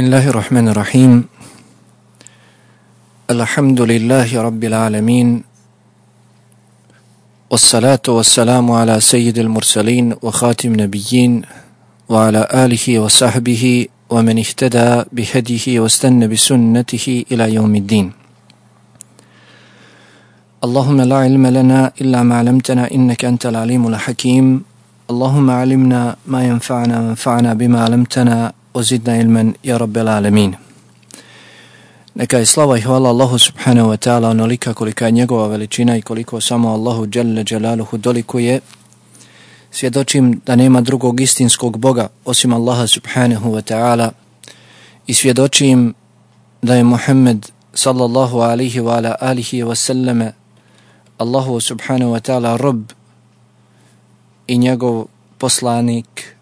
بسم الله الرحمن الرحيم الحمد لله رب العالمين والصلاة والسلام على سيد المرسلين وخاتم نبيين وعلى آله وصحبه ومن اهتدى بهديه واستنى بسنته إلى يوم الدين اللهم لا علم لنا إلا ما علمتنا إنك أنت العليم الحكيم اللهم علمنا ما ينفعنا وانفعنا بما علمتنا وزدنا علما يا رب العالمين Neka je slava i hvala Allahu subhanahu wa ta'ala onolika kolika je njegova veličina i koliko samo Allahu dželle dželaluhu doliko je. Svjedočim da nema drugog istinskog Boga osim Allaha subhanahu wa ta'ala i svjedočim da je Muhammed sallallahu alihi wa ala alihi wa sallame Allahu subhanahu wa ta'ala rob i njegov poslanik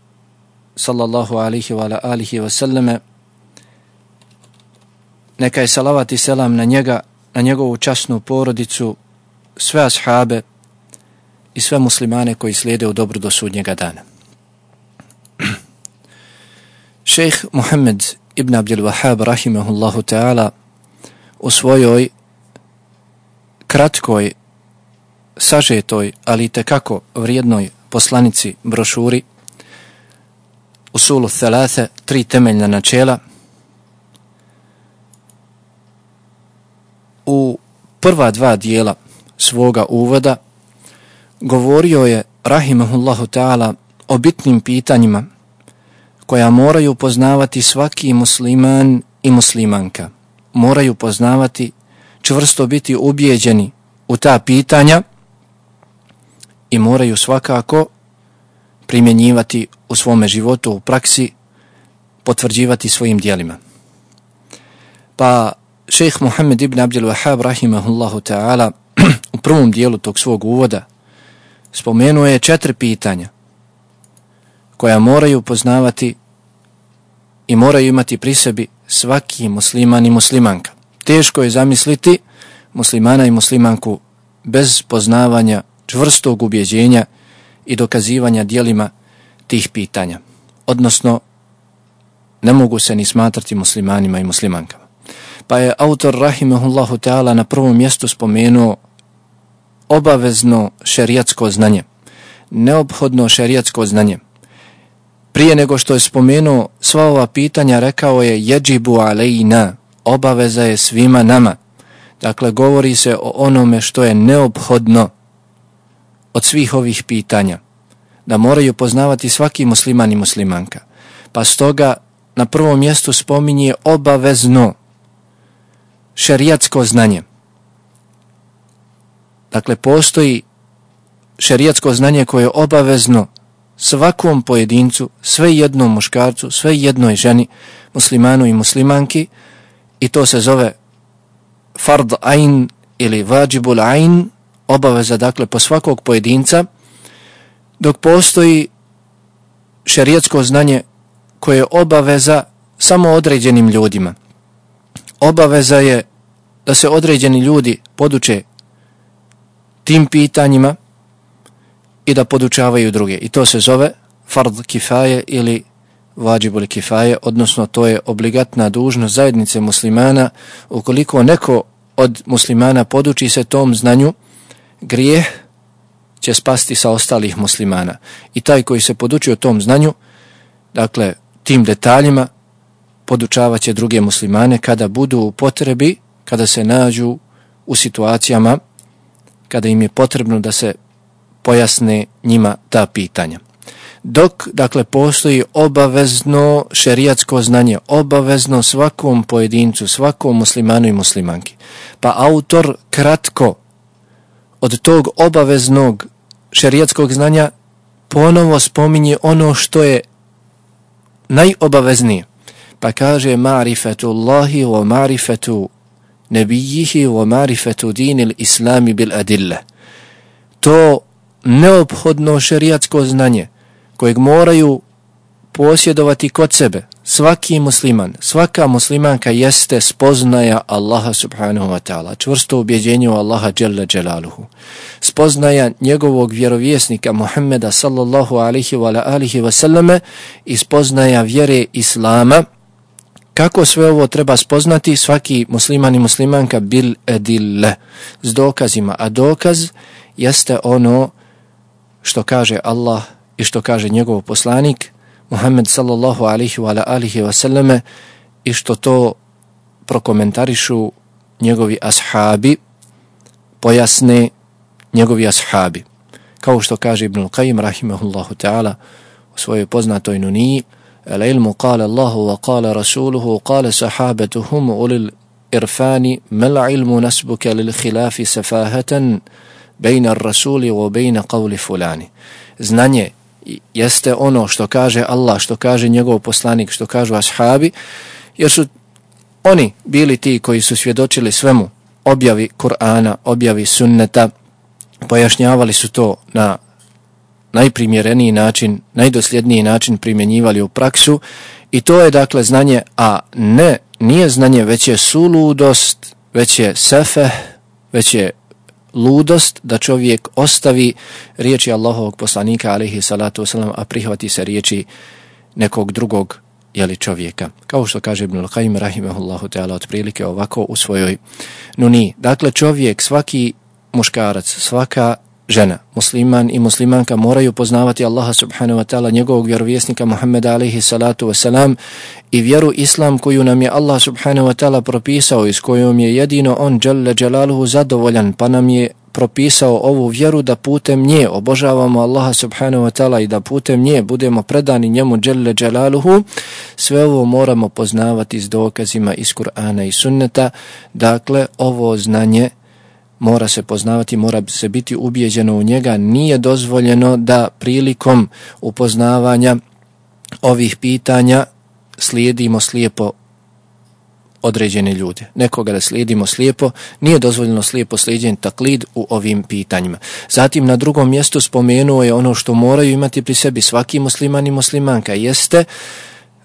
sallallahu alihi wa alihi wa sallame neka je salavat i selam na njega, na njegovu časnu porodicu, sve ashabe i sve muslimane koji slijede u dobru do sudnjega dana. Šejh Muhammed ibn Abdel Wahab rahimahullahu ta'ala u svojoj kratkoj, sažetoj, ali tekako vrijednoj poslanici brošuri Usulu Thalatha, tri temeljna načela, u prva dva dijela svoga uvoda govorio je rahimahullahu ta'ala o bitnim pitanjima koja moraju poznavati svaki musliman i muslimanka. Moraju poznavati, čvrsto biti ubijeđeni u ta pitanja i moraju svakako primjenjivati u svome životu, u praksi, potvrđivati svojim dijelima. Pa šejh Muhammed ibn Abdel Wahab rahimahullahu ta'ala u prvom dijelu tog svog uvoda spomenuo je četiri pitanja koja moraju poznavati i moraju imati pri sebi svaki musliman i muslimanka. Teško je zamisliti muslimana i muslimanku bez poznavanja čvrstog ubjeđenja i dokazivanja dijelima tih pitanja. Odnosno, ne mogu se ni smatrati muslimanima i muslimankama. Pa je autor Rahimehullahu Teala na prvom mjestu spomenuo obavezno šerijatsko znanje, neophodno šerijatsko znanje. Prije nego što je spomenuo sva ova pitanja, rekao je jeđibu alejna, obaveza je svima nama. Dakle, govori se o onome što je neophodno od svih ovih pitanja, da moraju poznavati svaki musliman i muslimanka. Pa stoga na prvom mjestu spominje obavezno šerijatsko znanje. Dakle, postoji šerijatsko znanje koje je obavezno svakom pojedincu, sve jednom muškarcu, sve jednoj ženi, muslimanu i muslimanki, i to se zove fard ain ili vajibul ain, obaveza dakle po svakog pojedinca, dok postoji šerijatsko znanje koje je obaveza samo određenim ljudima. Obaveza je da se određeni ljudi poduče tim pitanjima i da podučavaju druge. I to se zove fard kifaje ili vađibul kifaje, odnosno to je obligatna dužnost zajednice muslimana. Ukoliko neko od muslimana poduči se tom znanju, grijeh će spasti sa ostalih muslimana. I taj koji se podučio tom znanju, dakle, tim detaljima, podučavaće druge muslimane kada budu u potrebi kada se nađu u situacijama kada im je potrebno da se pojasne njima ta pitanja. Dok, dakle, postoji obavezno šerijatsko znanje, obavezno svakom pojedincu, svakom muslimanu i muslimanki. Pa autor kratko od tog obaveznog šerijatskog znanja ponovo spominje ono što je najobaveznije. Pa kaže marifetullahi wa marifetu nebijihi wa marifetu dinil islami bil adille. To neophodno šerijatsko znanje kojeg moraju posjedovati kod sebe svaki musliman, svaka muslimanka jeste spoznaja Allaha subhanahu wa ta'ala, čvrsto ubjeđenje u Allaha dželle jalaluhu. Spoznaja njegovog vjerovjesnika Muhammeda sallallahu alihi wa alihi wa sallame i spoznaja vjere Islama Kako sve ovo treba spoznati svaki musliman i muslimanka bil edille s dokazima, a dokaz jeste ono što kaže Allah i što kaže njegov poslanik Muhammed sallallahu alihi wa alihi wasallame i što to prokomentarišu njegovi ashabi, pojasne njegovi ashabi. Kao što kaže Ibn Qayyim rahimahullahu ta'ala u svojoj poznatoj nuniji, al ilmu kale Allahu wa kale Rasuluhu, kale sahabetuhum ulil irfani, mel ilmu nasbuke lil khilafi sefaheten bejna Rasuli wa bejna qavli fulani. Znanje jeste ono što kaže Allah, što kaže njegov poslanik, što kažu ashabi, jer su oni bili ti koji su svjedočili svemu. Objavi Kur'ana, objavi sunneta, pojašnjavali su to na najprimjereniji način, najdosljedniji način primjenjivali u praksu. I to je dakle znanje, a ne, nije znanje, već je suludost, već je sefe, već je ludost da čovjek ostavi riječi Allahovog poslanika alaihi salatu wasalam, a prihvati se riječi nekog drugog jeli čovjeka. Kao što kaže Ibn Al-Qaim rahimahullahu ta'ala otprilike ovako u svojoj nuni. Dakle, čovjek, svaki muškarac, svaka žena, musliman i muslimanka moraju poznavati Allaha subhanahu wa ta'ala, njegovog vjerovjesnika Muhammeda alaihi salatu wa salam i vjeru islam koju nam je Allah subhanahu wa ta'ala propisao i s kojom je jedino on jalla jalaluhu zadovoljan pa nam je propisao ovu vjeru da putem nje obožavamo Allaha subhanahu wa ta'ala i da putem nje budemo predani njemu jalla jalaluhu. Sve ovo moramo poznavati s dokazima iz Kur'ana i sunneta. Dakle ovo znanje mora se poznavati, mora se biti ubijeđeno u njega, nije dozvoljeno da prilikom upoznavanja ovih pitanja slijedimo slijepo određene ljude. Nekoga da slijedimo slijepo, nije dozvoljeno slijepo slijedjen taklid u ovim pitanjima. Zatim na drugom mjestu spomenuo je ono što moraju imati pri sebi svaki musliman i muslimanka, jeste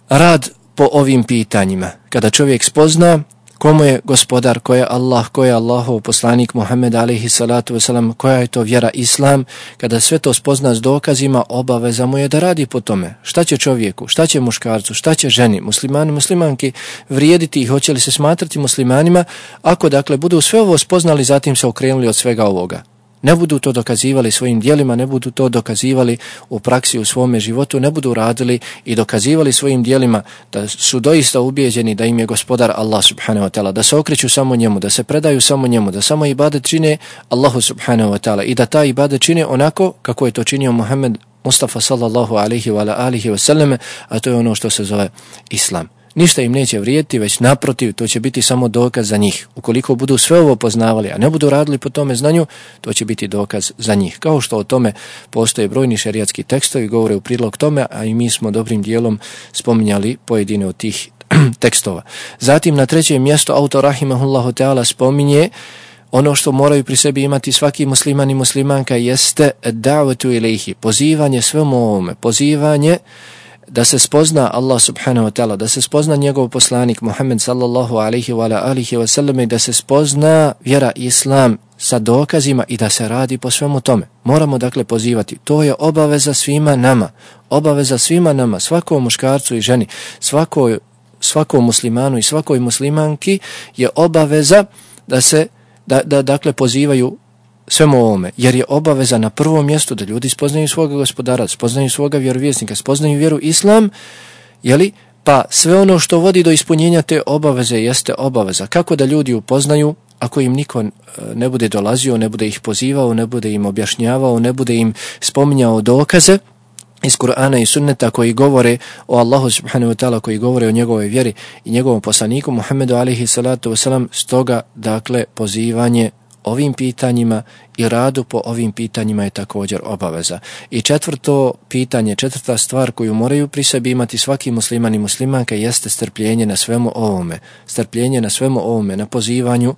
rad po ovim pitanjima. Kada čovjek spozna komu je gospodar, ko je Allah, ko je Allahov poslanik Muhammed alaihi salatu wasalam, koja je to vjera Islam, kada sve to spozna s dokazima, obaveza mu je da radi po tome. Šta će čovjeku, šta će muškarcu, šta će ženi, muslimani, muslimanki vrijediti i hoće li se smatrati muslimanima, ako dakle budu sve ovo spoznali, zatim se okrenuli od svega ovoga ne budu to dokazivali svojim dijelima, ne budu to dokazivali u praksi u svome životu, ne budu radili i dokazivali svojim dijelima da su doista ubijeđeni da im je gospodar Allah subhanahu wa ta'ala, da se okreću samo njemu, da se predaju samo njemu, da samo ibadet čine Allahu subhanahu wa ta'ala. I da ta ibadet čine onako kako je to činio Muhammed Mustafa sallallahu alaihi wa alihi wa sallam, a to je ono što se zove Islam ništa im neće vrijediti, već naprotiv, to će biti samo dokaz za njih. Ukoliko budu sve ovo poznavali, a ne budu radili po tome znanju, to će biti dokaz za njih. Kao što o tome postoje brojni šerijatski tekstovi, govore u prilog tome, a i mi smo dobrim dijelom spominjali pojedine od tih tekstova. Zatim na trećem mjestu autor Rahimahullahu Teala spominje ono što moraju pri sebi imati svaki musliman i muslimanka jeste da'vatu ilihi, pozivanje svemu ovome, pozivanje da se spozna Allah subhanahu wa ta'ala, da se spozna njegov poslanik Muhammed sallallahu alaihi wa alihi wa sallam i da se spozna vjera Islam sa dokazima i da se radi po svemu tome. Moramo dakle pozivati. To je obaveza svima nama. Obaveza svima nama, svakom muškarcu i ženi, svakoj, svakom muslimanu i svakoj muslimanki je obaveza da se da, da dakle pozivaju svemu ovome, jer je obaveza na prvom mjestu da ljudi spoznaju svoga gospodara, spoznaju svoga vjerovjesnika, spoznaju vjeru islam, jeli, pa sve ono što vodi do ispunjenja te obaveze jeste obaveza. Kako da ljudi upoznaju ako im niko e, ne bude dolazio, ne bude ih pozivao, ne bude im objašnjavao, ne bude im spominjao dokaze iz Kur'ana i sunneta koji govore o Allahu subhanahu wa ta'ala, koji govore o njegovoj vjeri i njegovom poslaniku Muhammedu alihi salatu wasalam, stoga dakle pozivanje ovim pitanjima i radu po ovim pitanjima je također obaveza. I četvrto pitanje, četvrta stvar koju moraju pri sebi imati svaki musliman i muslimanka jeste strpljenje na svemu ovome. Strpljenje na svemu ovome, na pozivanju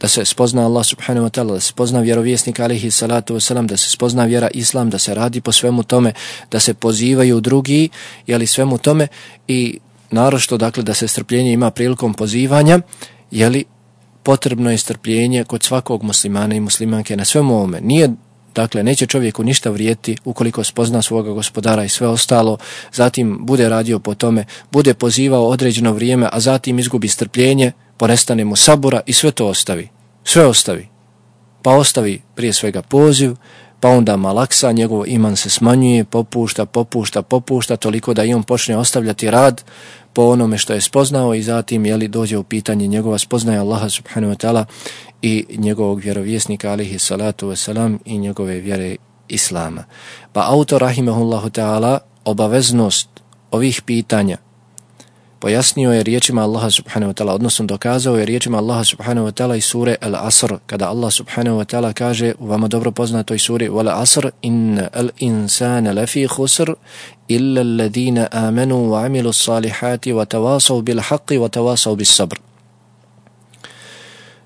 da se spozna Allah subhanahu wa ta'ala, da se spozna vjerovjesnik alihi salatu wasalam, da se spozna vjera islam, da se radi po svemu tome, da se pozivaju drugi, jeli svemu tome i narošto dakle da se strpljenje ima prilikom pozivanja, jeli potrebno je strpljenje kod svakog muslimana i muslimanke na svemu ovome. Nije Dakle, neće čovjeku ništa vrijeti ukoliko spozna svoga gospodara i sve ostalo, zatim bude radio po tome, bude pozivao određeno vrijeme, a zatim izgubi strpljenje, ponestane mu sabora i sve to ostavi. Sve ostavi. Pa ostavi prije svega poziv, pa onda malaksa, njegov iman se smanjuje, popušta, popušta, popušta, toliko da i on počne ostavljati rad po onome što je spoznao i zatim jeli, dođe u pitanje njegova spoznaja Allaha subhanahu wa ta'ala i njegovog vjerovjesnika alihi salatu wasalam i njegove vjere Islama. Pa autor rahimahullahu ta'ala obaveznost ovih pitanja pojasnio je riječima Allaha subhanahu wa ta'ala, odnosno dokazao je riječima Allaha subhanahu wa ta'ala i sure Al-Asr, kada Allah subhanahu wa ta'ala kaže u vama dobro poznatoj suri Wal-Asr, in al-insana lafi khusr, illa alladhina amanu wa amilu salihati wa tawasaw bil haqqi wa tawasaw bis sabr.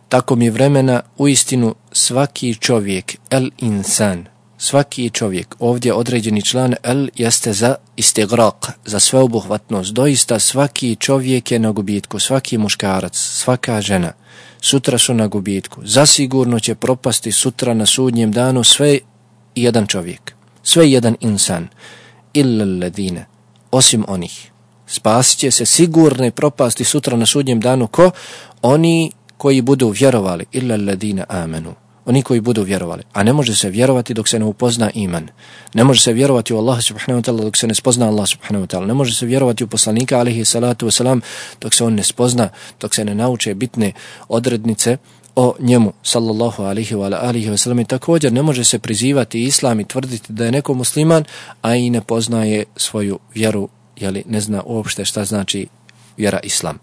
Tako mi vremena u istinu svaki čovjek, el-insan, svaki čovjek, ovdje određeni član L jeste za istigrak, za sveobuhvatnost. Doista svaki čovjek je na gubitku, svaki muškarac, svaka žena, sutra su na gubitku. Zasigurno će propasti sutra na sudnjem danu sve jedan čovjek, sve jedan insan, illa ledine, osim onih. Spasit će se sigurne propasti sutra na sudnjem danu ko? Oni koji budu vjerovali, illa ledine amenu oni koji budu vjerovali. A ne može se vjerovati dok se ne upozna iman. Ne može se vjerovati u Allah subhanahu wa ta'ala dok se ne spozna Allah subhanahu wa ta'ala. Ne može se vjerovati u poslanika alihi salatu wasalam dok se on ne spozna, dok se ne nauče bitne odrednice o njemu sallallahu alihi wa alihi wa sallam. I također ne može se prizivati islam i tvrditi da je neko musliman, a i ne poznaje svoju vjeru, jeli ne zna uopšte šta znači vjera islam.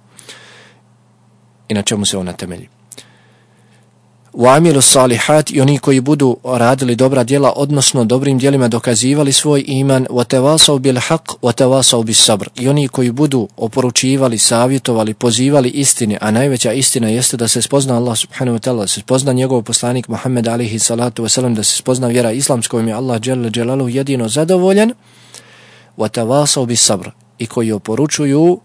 I na čemu se ona temelji u amilu salihat i oni koji budu radili dobra djela, odnosno dobrim djelima dokazivali svoj iman, wa bil haq, wa bis sabr. I oni koji budu oporučivali, savjetovali, pozivali istine, a najveća istina jeste da se spozna Allah subhanahu wa ta'ala, da se spozna njegov poslanik Muhammed alihi salatu wasalam, da se spozna vjera islamskoj mi Allah djel, djelalu jedino zadovoljen, wa bis sabr. I koji oporučuju,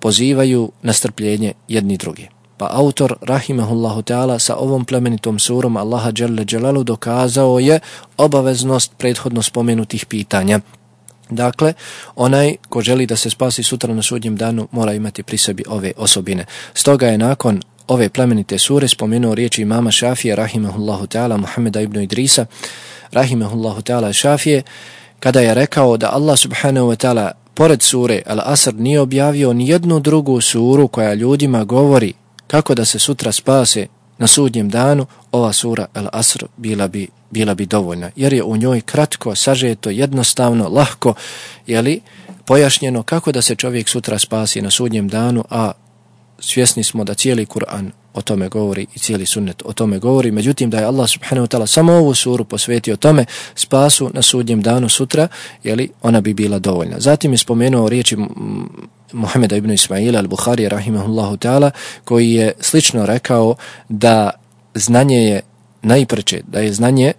pozivaju na strpljenje jedni drugi. Pa autor, rahimehullahu ta'ala, sa ovom plemenitom surom Allaha Jalla Jalalu dokazao je obaveznost prethodno spomenutih pitanja. Dakle, onaj ko želi da se spasi sutra na sudnjem danu mora imati pri sebi ove osobine. Stoga je nakon ove plemenite sure spomenuo riječi imama Šafije, rahimehullahu ta'ala, Muhammeda ibn Idrisa, rahimehullahu ta'ala Šafije, kada je rekao da Allah subhanahu wa ta'ala pored sure Al-Asr nije objavio ni jednu drugu suru koja ljudima govori kako da se sutra spase na sudnjem danu, ova sura El Asr bila bi, bila bi dovoljna. Jer je u njoj kratko, sažeto, jednostavno, lahko, jeli, pojašnjeno kako da se čovjek sutra spasi na sudnjem danu, a svjesni smo da cijeli Kur'an o tome govori i cijeli sunnet o tome govori. Međutim, da je Allah subhanahu wa ta'ala samo ovu suru posvetio tome spasu na sudnjem danu sutra, jeli, ona bi bila dovoljna. Zatim je spomenuo riječi Muhammeda ibn Ismaila al-Bukhari rahimahullahu ta'ala koji je slično rekao da znanje je najpreče, da je znanje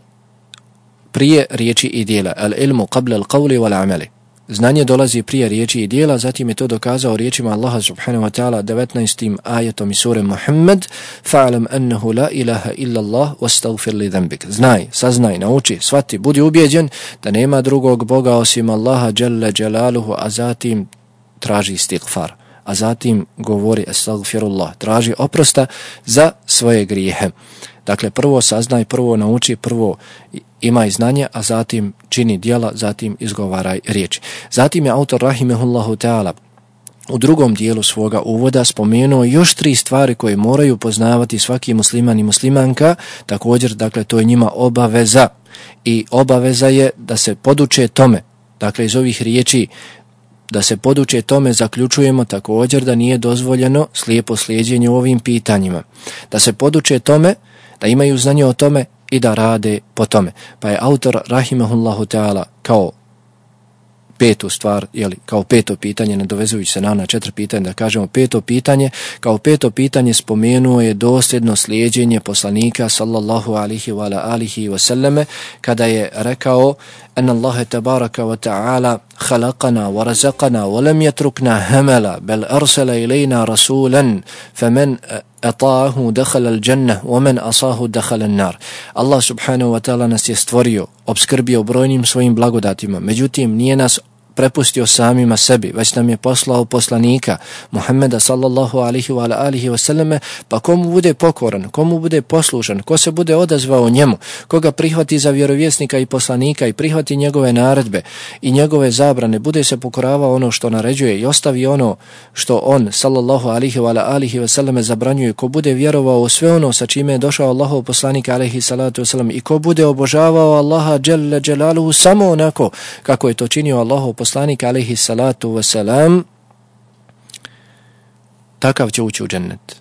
prije riječi i dijela. Al-ilmu qabla al-qawli wal-amali. Znanje dolazi prije riječi i dijela, zatim je to dokazao riječima Allaha subhanahu wa ta'ala 19. ajetom iz sure Muhammed fa'alam annahu la ilaha illa Allah wastaghfir li dhanbik. Znaj, saznaj, nauči, svati, budi ubjeđen da nema drugog Boga osim Allaha jalla jalaluhu, a zatim traži istighfar, a zatim govori astaghfirullah, traži oprosta za svoje grijehe. Dakle, prvo saznaj, prvo nauči, prvo imaj znanje, a zatim čini dijela, zatim izgovaraj riječi. Zatim je autor Rahimehullahu Teala u drugom dijelu svoga uvoda spomenuo još tri stvari koje moraju poznavati svaki musliman i muslimanka, također, dakle, to je njima obaveza i obaveza je da se poduče tome, dakle, iz ovih riječi da se poduče tome zaključujemo također da nije dozvoljeno slijepo slijedjenje u ovim pitanjima. Da se poduče tome, da imaju znanje o tome i da rade po tome. Pa je autor Rahimahullahu Teala kao petu stvar, jeli, kao peto pitanje, nadovezujući se na na četiri pitanje, da kažemo peto pitanje, kao peto pitanje spomenuo je dosljedno slijedjenje poslanika, sallallahu alihi wa ala alihi wa sallame, kada je rekao, en Allahe tabaraka wa ta'ala, halakana wa razakana, wa lam jatrukna hamela, bel arsela ilajna rasulan, famen Ata'ahu dehalal wa man asahu dakhala an-nar. Allah subhanahu wa ta'ala nas je stvorio, obskrbio brojnim svojim blagodatima, međutim nije nas prepustio samima sebi, već nam je poslao poslanika Muhammeda sallallahu alihi wa alihi wasallame, pa komu bude pokoran, komu bude poslušan, ko se bude odazvao njemu, koga prihvati za vjerovjesnika i poslanika i prihvati njegove naredbe i njegove zabrane, bude se pokoravao ono što naređuje i ostavi ono što on sallallahu alihi wa alihi wasallame zabranjuje, ko bude vjerovao u sve ono sa čime je došao Allahov poslanik alihi salatu wasallam i ko bude obožavao Allaha dželle dželaluhu samo onako kako je to činio Allahov poslanik poslanik alaihi salatu wasalam, takav će ući u džennet.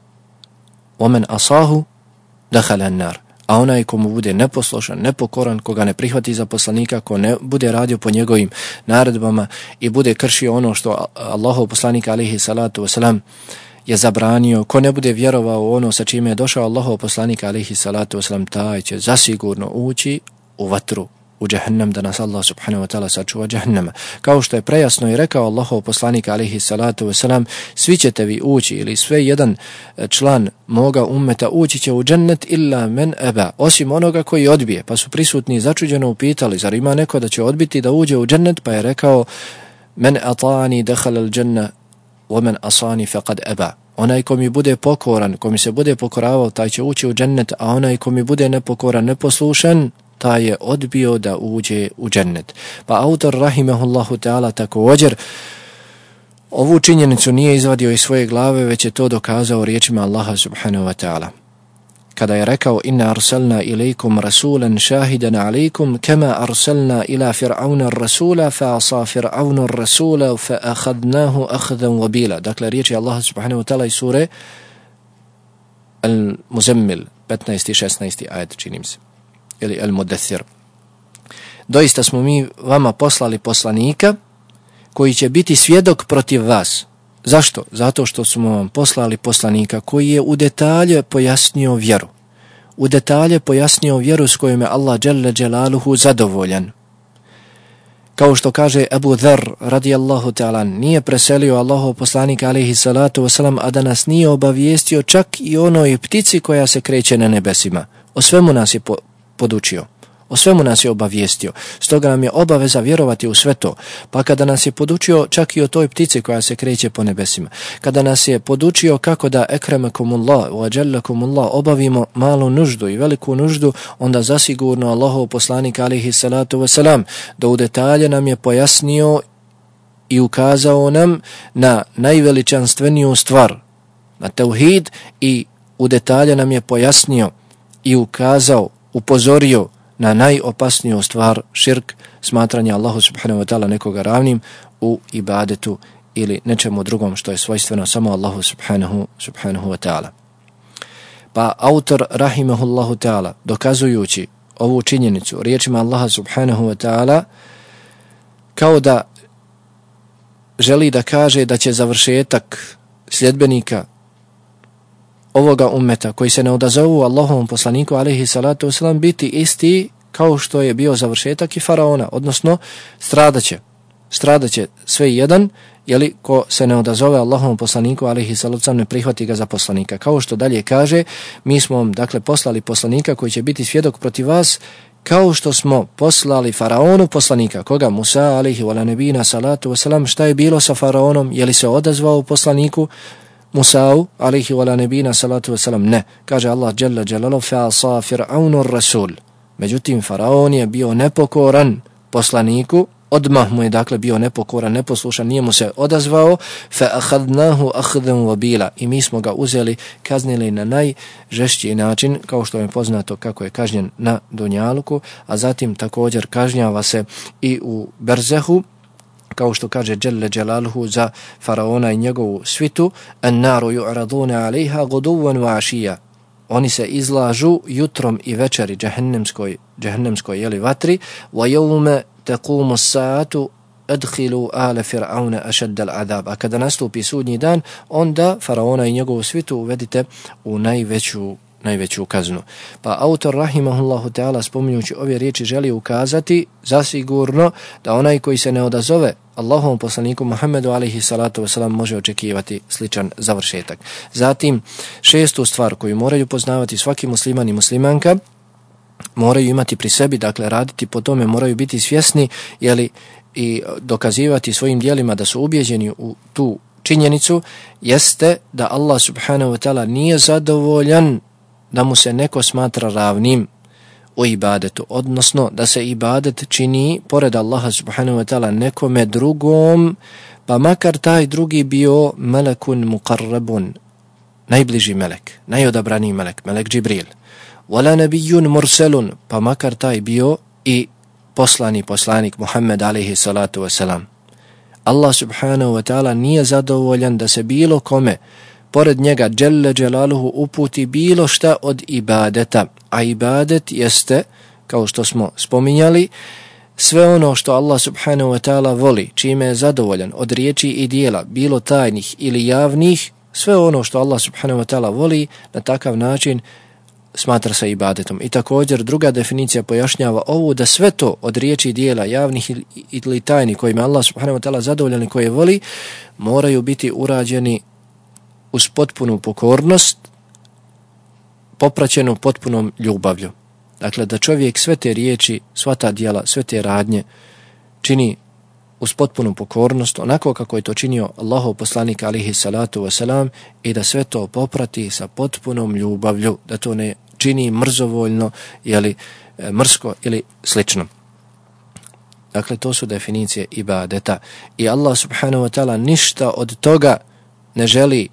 Omen asahu dahala nar. A onaj komu bude neposlošan, nepokoran, koga ne prihvati za poslanika, ko ne bude radio po njegovim naredbama i bude kršio ono što Allahov poslanik alaihi salatu wasalam je zabranio, ko ne bude vjerovao ono sa čime je došao Allahov poslanik alaihi salatu wasalam, taj će zasigurno ući u vatru u džahnem da nas Allah subhanahu wa ta'ala sačuva džahnema. Kao što je prejasno i rekao Allahov poslanik alihi salatu wasalam, svi ćete vi ući ili sve jedan e, član moga ummeta ući će u džennet illa men eba, osim onoga koji odbije. Pa su prisutni začuđeno upitali, zar ima neko da će odbiti da uđe u džennet? Pa je rekao, men atani dehal al dženna, wa men asani faqad eba. Onaj ko mi bude pokoran, ko mi se bude pokoravao, taj će ući u džennet, a onaj ko mi bude nepokoran, neposlušan, ta je odbio da uđe u džennet. Pa autor rahimehullahu ta'ala također ovu činjenicu nije izvadio iz svoje glave, već je to dokazao riječima Allaha subhanahu wa ta'ala. Kada je rekao inna arsalna ilaikum rasulan shahidan alaikum kama arsalna ila fir'auna rasula fa asa fir'auna rasula fa akhadnahu akhdan wabila. Dakle, riječi Allaha subhanahu wa ta'ala iz sure Al-Muzammil 15. i 16. ajet, činim se ili el mudathir. Doista smo mi vama poslali poslanika koji će biti svjedok protiv vas. Zašto? Zato što smo vam poslali poslanika koji je u detalje pojasnio vjeru. U detalje pojasnio vjeru s kojom je Allah dželle dželaluhu zadovoljan. Kao što kaže Abu Dhar radijallahu ta'ala, nije preselio Allahov poslanik alaihi salatu wasalam, a da nas nije obavijestio čak i onoj ptici koja se kreće na nebesima. O svemu nas je po podučio. O svemu nas je obavijestio. Stoga nam je obaveza vjerovati u sve to. Pa kada nas je podučio čak i o toj ptici koja se kreće po nebesima. Kada nas je podučio kako da ekremekumullah u obavimo malu nuždu i veliku nuždu, onda zasigurno Allahov poslanik alihi salatu wasalam da u detalje nam je pojasnio i ukazao nam na najveličanstveniju stvar, na teuhid i u detalje nam je pojasnio i ukazao upozorio na najopasniju stvar širk, smatranje Allahu subhanahu wa ta'ala nekoga ravnim u ibadetu ili nečemu drugom što je svojstveno samo Allahu subhanahu, subhanahu wa ta'ala. Pa autor rahimahullahu ta'ala dokazujući ovu činjenicu riječima Allaha subhanahu wa ta'ala kao da želi da kaže da će završetak sljedbenika ovoga ummeta koji se ne odazovu Allahovom poslaniku alaihi salatu wasalam biti isti kao što je bio završetak i faraona, odnosno stradaće. Stradaće sve jedan, jeli ko se ne odazove Allahovom poslaniku alaihi salatu wasalam ne prihvati ga za poslanika. Kao što dalje kaže, mi smo vam dakle poslali poslanika koji će biti svjedok protiv vas kao što smo poslali faraonu poslanika, koga Musa alaihi wa nebina salatu wasalam, šta je bilo sa faraonom, je li se odazvao poslaniku, Musa'u, alihi wa nebina, salatu wasalam, ne. Kaže Allah, jalla jalalo, fa fir'aunur rasul. Međutim, faraon je bio nepokoran poslaniku, odmah mu je dakle bio nepokoran, neposlušan, nije mu se odazvao, fa akhadnahu akhdan wabila. I mi smo ga uzeli, kaznili na najžešći način, kao što je poznato kako je kažnjen na Dunjaluku, a zatim također kažnjava se i u Berzehu, kao što kaže Jelle Jalaluhu za faraona i njegovu svitu, an naru ju'radune alejha guduvan wa ašija. Oni se izlažu jutrom i večeri džehennemskoj, džehennemskoj jeli vatri, wa jevme tequmu sa'atu adkhilu ala fir'auna ashadda al'adab. A kada nastupi sudnji dan, onda faraona i njegovu svitu uvedite u najveću najveću kaznu. Pa autor rahimahullahu ta'ala spominjući ove riječi želi ukazati zasigurno da onaj koji se ne odazove Allahovom poslaniku Muhammedu alaihi salatu wasalam može očekivati sličan završetak. Zatim, šestu stvar koju moraju poznavati svaki musliman i muslimanka, moraju imati pri sebi, dakle raditi po tome, moraju biti svjesni jeli, i dokazivati svojim dijelima da su ubjeđeni u tu činjenicu, jeste da Allah subhanahu wa ta'ala nije zadovoljan da mu se neko smatra ravnim u ibadetu, odnosno da se ibadet čini pored Allaha subhanahu wa ta'ala nekome drugom, pa makar taj drugi bio melekun muqarrabun, najbliži melek, najodabraniji melek, melek Džibril, wala nabijun murselun, pa makar taj bio i poslani poslanik Muhammed alaihi salatu wasalam. Allah subhanahu wa ta'ala nije zadovoljan da se bilo kome pored njega Đelle Đelaluhu uputi bilo šta od ibadeta, a ibadet jeste, kao što smo spominjali, sve ono što Allah subhanahu wa ta'ala voli, čime je zadovoljan od riječi i dijela, bilo tajnih ili javnih, sve ono što Allah subhanahu wa ta'ala voli, na takav način smatra se ibadetom. I također druga definicija pojašnjava ovu da sve to od riječi i dijela javnih ili tajnih kojima Allah subhanahu wa ta'ala zadovoljan i koje voli, moraju biti urađeni uz potpunu pokornost, popraćenu potpunom ljubavlju. Dakle, da čovjek sve te riječi, sva ta dijela, sve te radnje čini uz potpunu pokornost, onako kako je to činio Allahov poslanik alihi salatu wasalam i da sve to poprati sa potpunom ljubavlju, da to ne čini mrzovoljno ili e, mrsko ili slično. Dakle, to su definicije ibadeta. I Allah subhanahu wa ta'ala ništa od toga ne želi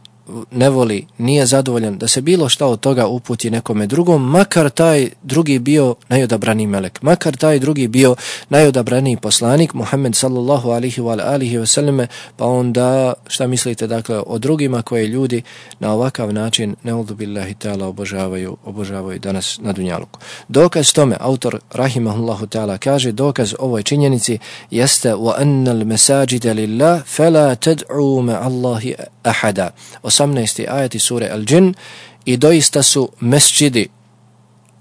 ne voli, nije zadovoljan da se bilo šta od toga uputi nekome drugom, makar taj drugi bio najodabraniji melek, makar taj drugi bio najodabraniji poslanik, Muhammed sallallahu alihi wa alihi wa sallame, pa onda šta mislite dakle o drugima koje ljudi na ovakav način neudubillahi ta'ala obožavaju, obožavaju danas na Dunjaluku. Dokaz tome, autor rahimahullahu ta'ala kaže, dokaz ovoj činjenici jeste wa annal mesajide lillah fela tad'u me Allahi ahada. 18. ajati sure Al-Jin i doista su mesčidi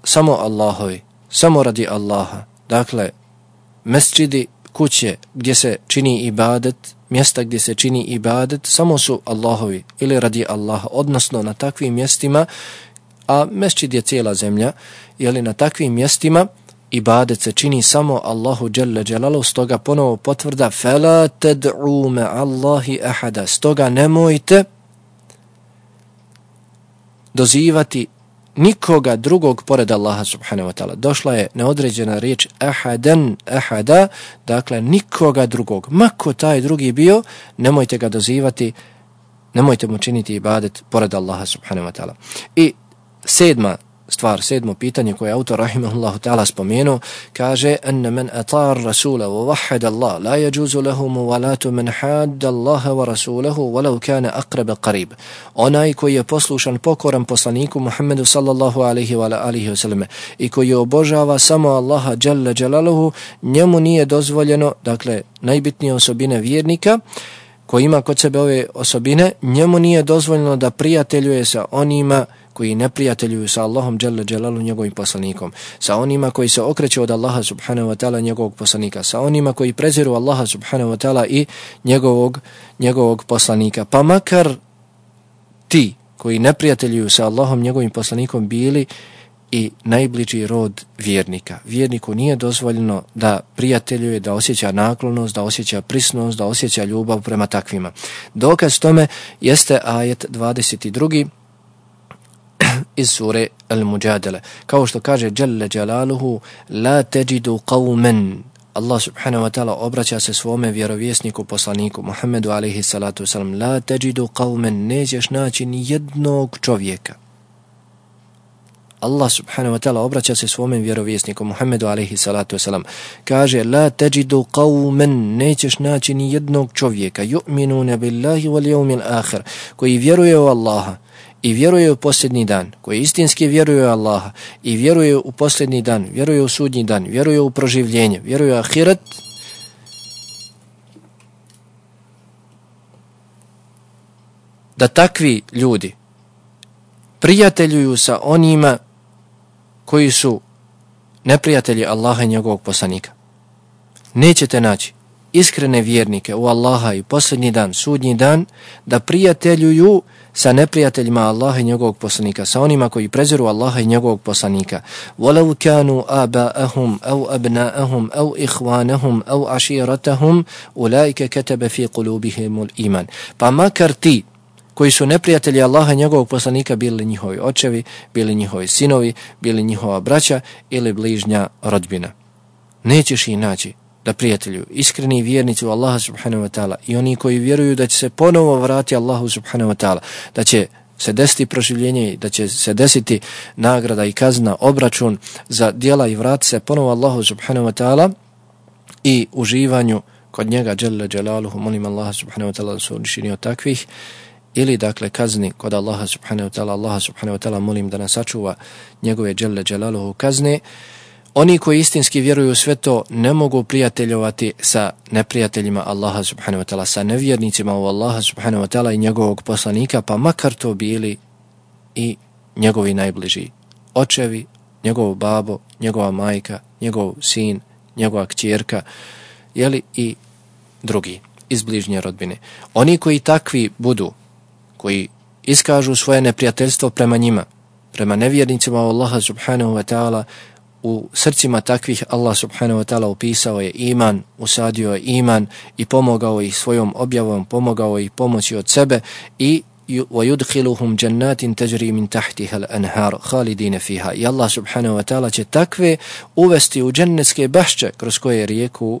samo Allahovi, samo radi Allaha. Dakle, mesčidi kuće gdje se čini ibadet, mjesta gdje se čini ibadet, samo su Allahovi ili radi Allaha, odnosno na takvim mjestima, a mesčid je cijela zemlja, ili na takvim mjestima, ibadet se čini samo Allahu Jalla Jalalu, stoga ponovo potvrda فَلَا تَدْعُوا مَا اللَّهِ أَحَدَ Stoga nemojte dozivati nikoga drugog pored Allaha subhanahu wa ta'ala. Došla je neodređena riječ ahadan, ahada, dakle nikoga drugog. Mako taj drugi bio, nemojte ga dozivati, nemojte mu činiti ibadet pored Allaha subhanahu wa ta'ala. I sedma stvar, sedmo pitanje koje autor rahimahullahu ta'ala spomenuo, kaže enne men atar rasula wa wahad Allah, la yajuzu lahu muvalatu men had Allaha wa rasulahu walau kana aqrab qarib. Onaj koji je poslušan pokoran poslaniku Muhammedu sallallahu alaihi wa alihi wa sallam i koji obožava samo Allaha jalla jalaluhu, njemu nije dozvoljeno, dakle, najbitnije osobine vjernika, koji ima kod sebe ove osobine, njemu nije dozvoljeno da prijateljuje sa onima koji neprijateljuju sa Allahom dželle dželalu njegovim poslanikom, sa onima koji se okreću od Allaha subhanahu wa ta'ala njegovog poslanika, sa onima koji preziru Allaha subhanahu wa ta'ala i njegovog, njegovog poslanika. Pa makar ti koji neprijateljuju sa Allahom njegovim poslanikom bili i najbliži rod vjernika. Vjerniku nije dozvoljeno da prijateljuje, da osjeća naklonost, da osjeća prisnost, da osjeća ljubav prema takvima. Dokaz tome jeste ajet 22 iz sure Al-Mujadala. Kao što kaže Jalla Jalaluhu, la teđidu qavmen. Allah subhanahu wa ta'ala obraća se svome vjerovjesniku, poslaniku, Muhammedu alaihi salatu wasalam, la teđidu qavmen, nećeš naći ni jednog čovjeka. Allah subhanahu wa ta'ala obraća se svome vjerovjesniku, Muhammedu alaihi salatu wasalam, kaže, la teđidu qavmen, nećeš naći ni jednog čovjeka, ju'minune billahi wal jevmil akhir, koji vjeruje u Allaha, i vjeruje u posljednji dan, koji istinski vjeruje u Allaha i vjeruje u posljednji dan, vjeruje u sudnji dan, vjeruje u proživljenje, vjeruje u ahiret, da takvi ljudi prijateljuju sa onima koji su neprijatelji Allaha i njegovog poslanika. Nećete naći iskrene vjernike u Allaha i posljednji dan, sudnji dan, da prijateljuju sa neprijateljima Allaha i njegovog poslanika, sa onima koji preziru Allaha i njegovog poslanika. وَلَوْ كَانُوا آبَاءَهُمْ أَوْ أَبْنَاءَهُمْ أَوْ إِخْوَانَهُمْ أَوْ عَشِيرَتَهُمْ أُولَٰئِكَ كَتَبَ فِي قُلُوبِهِمُ الْإِيمَانِ Pa makar ti, koji su neprijatelji Allaha i njegovog poslanika bili njihovi očevi, bili njihovi sinovi, bili njihova braća ili bližnja rodbina. Nećeš ih naći da prijatelju, iskreni vjernici u Allaha subhanahu wa ta'ala i oni koji vjeruju da će se ponovo vrati Allahu subhanahu wa ta'ala, da će se desiti proživljenje, da će se desiti nagrada i kazna, obračun za dijela i vrati se ponovo Allahu subhanahu wa ta'ala i uživanju kod njega, dželle dželaluhu, molim Allaha subhanahu wa ta'ala da su od takvih, ili dakle kazni kod Allaha subhanahu wa ta'ala, Allaha subhanahu wa ta'ala molim da nas sačuva njegove dželle dželaluhu kazne, Oni koji istinski vjeruju sve to ne mogu prijateljovati sa neprijateljima Allaha subhanahu wa ta'ala, sa nevjernicima u Allaha subhanahu wa ta'ala i njegovog poslanika, pa makar to bili i njegovi najbliži. Očevi, njegov babo, njegova majka, njegov sin, njegova kćerka, jeli i drugi iz bližnje rodbine. Oni koji takvi budu, koji iskažu svoje neprijateljstvo prema njima, prema nevjernicima Allaha subhanahu wa ta'ala, u srcima takvih Allah subhanahu wa ta'ala upisao je iman, usadio je iman i pomogao ih svojom objavom, pomogao ih pomoći od sebe i وَيُدْخِلُهُمْ جَنَّاتٍ تَجْرِي مِنْ تَحْتِهَا الْأَنْهَارُ خَالِدِينَ فِيهَا I Allah subhanahu wa ta'ala će takve uvesti u džennetske bašće kroz koje rijeku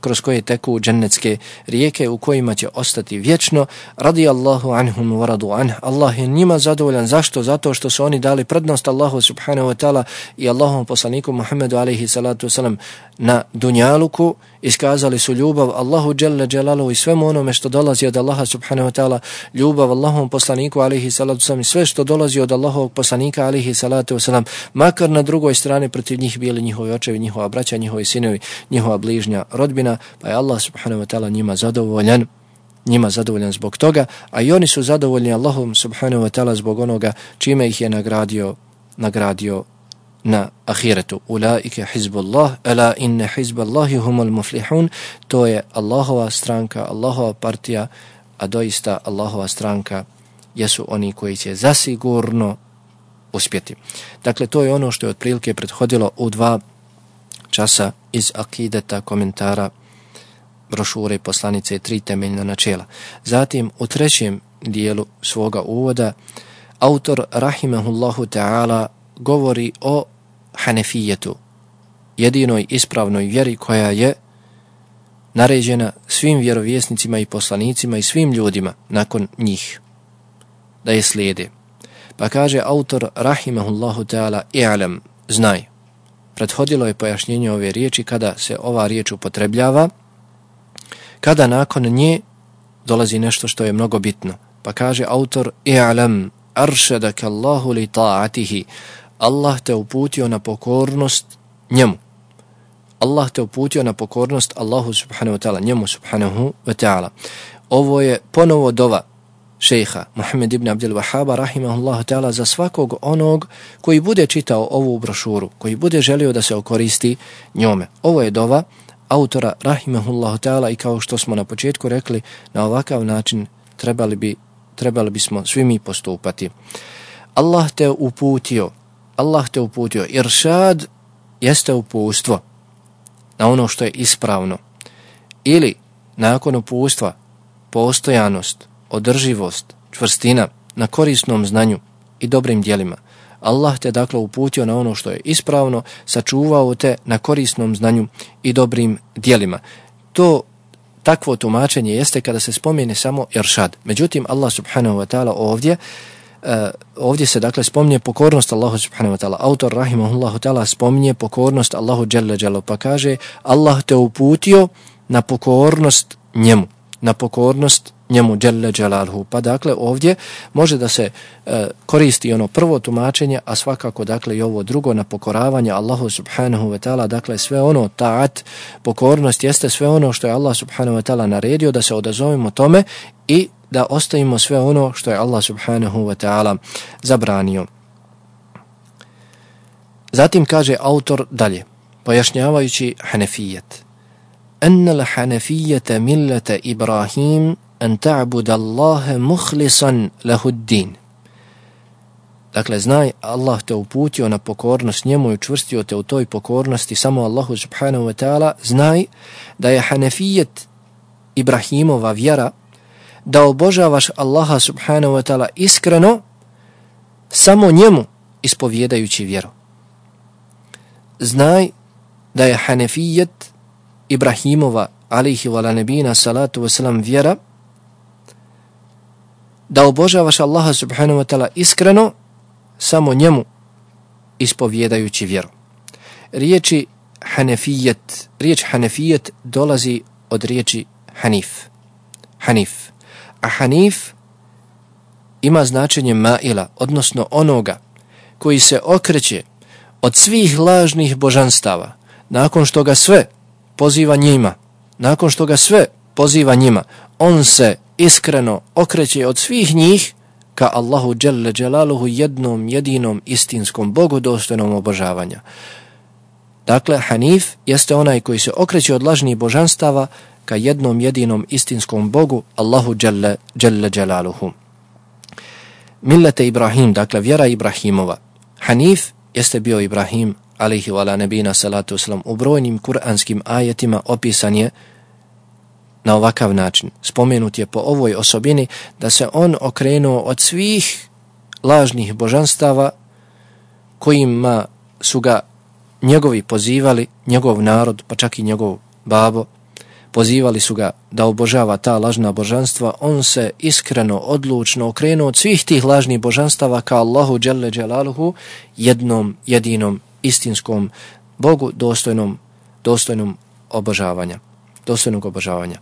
kroz koje teku džennetske rijeke u kojima će ostati vječno radi Allahu anhum wa radu anh Allah je njima zadovoljan. Zašto? zato što su oni dali prednost Allahu subhanahu wa ta'ala i Allahom poslaniku Muhammedu alaihi salatu wasalam na dunjaluku. Iskazali su ljubav Allahu dželle dželalu i svemu onome što dolazi od Allaha subhanahu wa ta'ala. Ljubav Allahom poslaniku alaihi salatu wasalam sve što dolazi od Allahovog poslanika alaihi salatu wasalam. Makar na drugoj strani protiv njih bili njihovi očevi, njihova braća, njihovi sinovi njihova bližnja rodbina, pa je Allah subhanahu wa ta'ala njima zadovoljan njima zadovoljan zbog toga, a i oni su zadovoljni Allahom subhanahu wa ta'ala zbog onoga čime ih je nagradio nagradio na ahiretu. Ulaike hizbullah, ela inne hizballahi humul muflihun, to je Allahova stranka, Allahova partija, a doista Allahova stranka jesu oni koji će zasigurno uspjeti. Dakle, to je ono što je otprilike prethodilo u dva časa iz akideta komentara brošure poslanice tri temeljna načela. Zatim, u trećem dijelu svoga uvoda, autor rahimehullahu ta'ala govori o Hanefijetu, jedinoj ispravnoj vjeri koja je naređena svim vjerovjesnicima i poslanicima i svim ljudima nakon njih da je slijede. Pa kaže autor rahimehullahu ta'ala i'lam, znaj, prethodilo je pojašnjenje ove riječi kada se ova riječ upotrebljava, kada nakon nje dolazi nešto što je mnogo bitno. Pa kaže autor, i'lam, aršedaka Allahu li ta'atihi, Allah te uputio na pokornost njemu. Allah te uputio na pokornost Allahu subhanahu wa ta'ala, njemu subhanahu wa ta'ala. Ovo je ponovo dova šejha Muhammed ibn Abdel Wahaba rahimahullahu ta'ala za svakog onog koji bude čitao ovu brošuru, koji bude želio da se okoristi njome. Ovo je dova autora rahimahullahu ta'ala i kao što smo na početku rekli, na ovakav način trebali bi trebali bismo svi mi postupati. Allah te uputio, Allah te uputio, iršad jeste upustvo na ono što je ispravno. Ili nakon upustva postojanost, održivost, čvrstina na korisnom znanju i dobrim dijelima. Allah te dakle uputio na ono što je ispravno, sačuvao te na korisnom znanju i dobrim dijelima. To takvo tumačenje jeste kada se spomene samo iršad. Međutim, Allah subhanahu wa ta'ala ovdje Uh, ovdje se dakle spominje pokornost Allahu subhanahu wa ta'ala. Autor rahimahullahu ta'ala spominje pokornost Allahu dželle dželle pa kaže Allah te uputio na pokornost njemu, na pokornost njemu dželle dželalhu. Pa dakle ovdje može da se e, koristi ono prvo tumačenje, a svakako dakle i ovo drugo na pokoravanje Allahu subhanahu wa ta'ala. Dakle sve ono taat, pokornost jeste sve ono što je Allah subhanahu wa ta'ala naredio da se odazovimo tome i da ostavimo sve ono što je Allah subhanahu wa ta'ala zabranio. Zatim kaže autor dalje, pojašnjavajući hanefijet. أن الحنفية ملة إبراهيم an ta'bud Allahe muhlisan lahuddin. Dakle, znaj, Allah te uputio na pokornost njemu i učvrstio te u toj pokornosti samo Allahu subhanahu wa ta'ala. Znaj da je hanefijet Ibrahimova vjera da obožavaš Allaha subhanahu wa ta'ala iskreno samo njemu ispovjedajući vjeru. Znaj da je hanefijet Ibrahimova alihi wa la nebina salatu wasalam vjera da obožavaš Allaha subhanahu wa ta'ala iskreno samo njemu ispovjedajući vjeru. Riječi Hanefijet, riječ Hanefijet dolazi od riječi Hanif. Hanif. A Hanif ima značenje maila, odnosno onoga koji se okreće od svih lažnih božanstava, nakon što ga sve poziva njima, nakon što ga sve poziva njima, on se iskreno okreće od svih njih ka Allahu Đelle Jalaluhu jednom jedinom istinskom Bogu dostojnom obožavanja. Dakle, Hanif jeste onaj koji se okreće od lažnih božanstava ka jednom jedinom istinskom Bogu Allahu Đelle, Đelle Jalaluhu. Millete Ibrahim, dakle vjera Ibrahimova. Hanif jeste bio Ibrahim, alihi vala ala nebina salatu uslam, u brojnim kuranskim ajetima opisan je na ovakav način. Spomenut je po ovoj osobini da se on okrenuo od svih lažnih božanstava kojima su ga njegovi pozivali, njegov narod, pa čak i njegov babo, pozivali su ga da obožava ta lažna božanstva, on se iskreno, odlučno okrenuo od svih tih lažnih božanstava ka Allahu Đelle Đelaluhu, jednom, jedinom, istinskom Bogu, dostojnom, dostojnom obožavanja dostojnog obožavanja.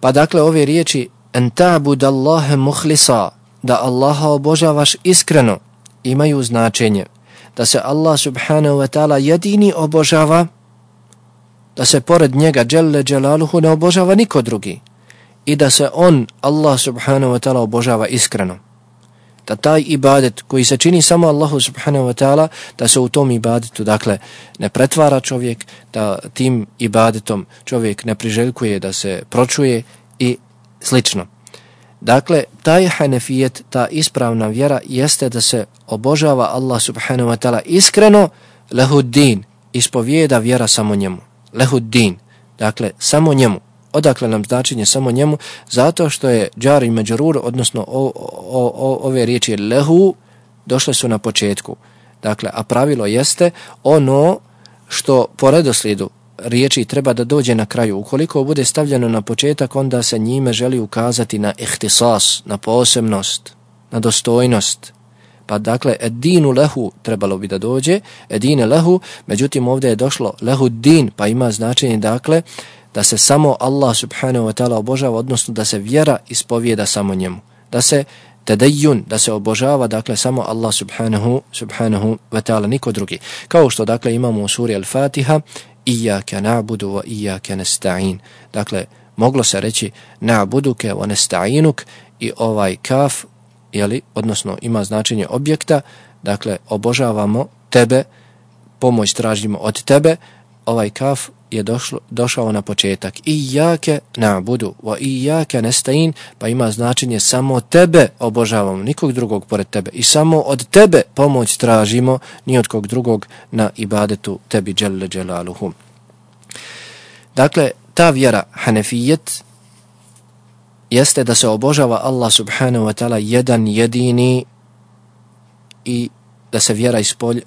Pa dakle ove riječi en ta'bud Allahe muhlisa da Allaha obožavaš iskreno imaju značenje. Da se Allah subhanahu wa ta'ala jedini obožava da se pored njega dželle dželaluhu ne obožava niko drugi. I da se on Allah subhanahu wa ta'ala obožava iskreno da taj ibadet koji se čini samo Allahu subhanahu wa ta'ala, da se u tom ibadetu, dakle, ne pretvara čovjek, da tim ibadetom čovjek ne priželjkuje da se pročuje i slično. Dakle, taj hanefijet, ta ispravna vjera jeste da se obožava Allah subhanahu wa ta'ala iskreno, lehuddin, ispovijeda vjera samo njemu. Lehuddin, dakle, samo njemu. Odakle nam značenje samo njemu? Zato što je džar i međurur, odnosno o, o, o, ove riječi lehu, došle su na početku. Dakle, a pravilo jeste ono što po redoslijedu riječi treba da dođe na kraju. Ukoliko bude stavljeno na početak, onda se njime želi ukazati na ihtisas, na posebnost, na dostojnost. Pa dakle, edinu lehu trebalo bi da dođe, edine lehu, međutim ovdje je došlo lehu din, pa ima značenje, dakle, da se samo Allah subhanahu wa ta'ala obožava, odnosno da se vjera ispovijeda samo njemu. Da se tedejun, da se obožava, dakle, samo Allah subhanahu, subhanahu wa ta'ala, niko drugi. Kao što, dakle, imamo u suri Al-Fatiha, Iyaka na'budu wa iyaka nasta'in. Dakle, moglo se reći na'buduke wa nasta'inuk i ovaj kaf, jeli, odnosno ima značenje objekta, dakle, obožavamo tebe, pomoć tražimo od tebe, ovaj kaf je došlo, došao na početak. I jake nabudu wa i jake nestain pa ima značenje samo tebe obožavamo nikog drugog pored tebe. I samo od tebe pomoć tražimo ni od kog drugog na ibadetu tebi dželle dželaluhu dakle ta vjera hanefijet jeste da se obožava Allah subhanahu wa ta'ala jedan jedini i da se vjera